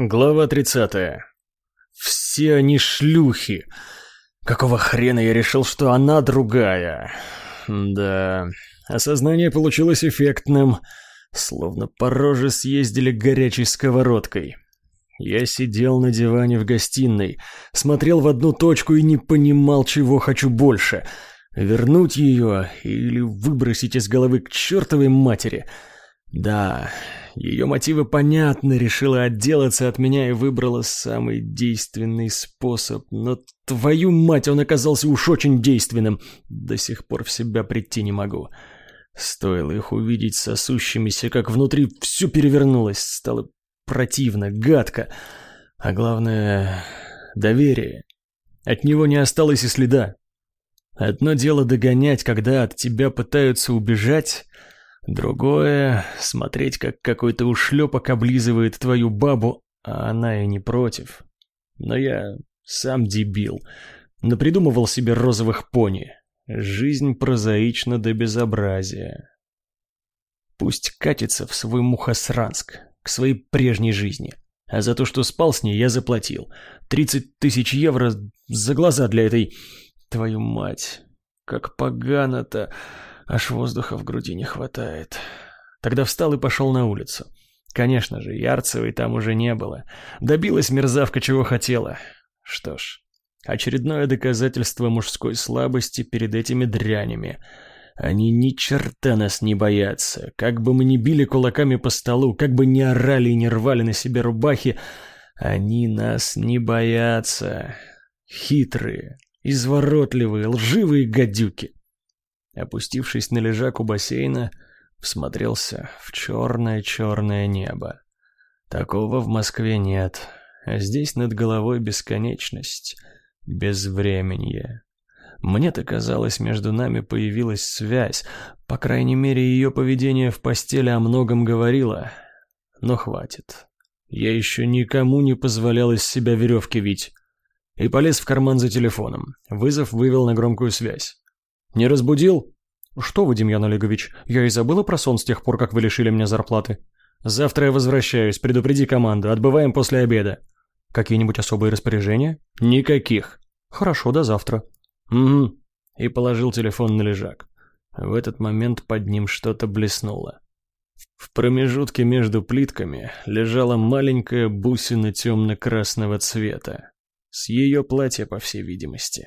Глава 30. Все они шлюхи. Какого хрена я решил, что она другая? Да, осознание получилось эффектным, словно по роже съездили горячей сковородкой. Я сидел на диване в гостиной, смотрел в одну точку и не понимал, чего хочу больше. Вернуть ее или выбросить из головы к чертовой матери. Да, ее мотивы понятны, решила отделаться от меня и выбрала самый действенный способ. Но твою мать, он оказался уж очень действенным. До сих пор в себя прийти не могу. Стоило их увидеть сосущимися, как внутри все перевернулось, стало противно, гадко. А главное — доверие. От него не осталось и следа. Одно дело догонять, когда от тебя пытаются убежать, Другое — смотреть, как какой-то ушлепок облизывает твою бабу, а она и не против. Но я сам дебил. Напридумывал себе розовых пони. Жизнь прозаична до безобразия. Пусть катится в свой Мухосранск, к своей прежней жизни. А за то, что спал с ней, я заплатил. Тридцать тысяч евро за глаза для этой... Твою мать, как погано-то... Аж воздуха в груди не хватает. Тогда встал и пошел на улицу. Конечно же, Ярцевой там уже не было. Добилась мерзавка, чего хотела. Что ж, очередное доказательство мужской слабости перед этими дрянями. Они ни черта нас не боятся. Как бы мы ни били кулаками по столу, как бы ни орали и не рвали на себе рубахи, они нас не боятся. Хитрые, изворотливые, лживые гадюки. Опустившись на лежак у бассейна, всмотрелся в черное-черное небо. Такого в Москве нет, а здесь над головой бесконечность, безвременье. Мне-то казалось, между нами появилась связь, по крайней мере, ее поведение в постели о многом говорило. Но хватит. Я еще никому не позволял из себя веревки вить. И полез в карман за телефоном. Вызов вывел на громкую связь. «Не разбудил?» «Что вы, Демьян Олегович, я и забыла про сон с тех пор, как вы лишили меня зарплаты. Завтра я возвращаюсь, предупреди команду, отбываем после обеда». «Какие-нибудь особые распоряжения?» «Никаких». «Хорошо, до завтра». «Угу». И положил телефон на лежак. В этот момент под ним что-то блеснуло. В промежутке между плитками лежала маленькая бусина темно-красного цвета. С ее платья, по всей видимости.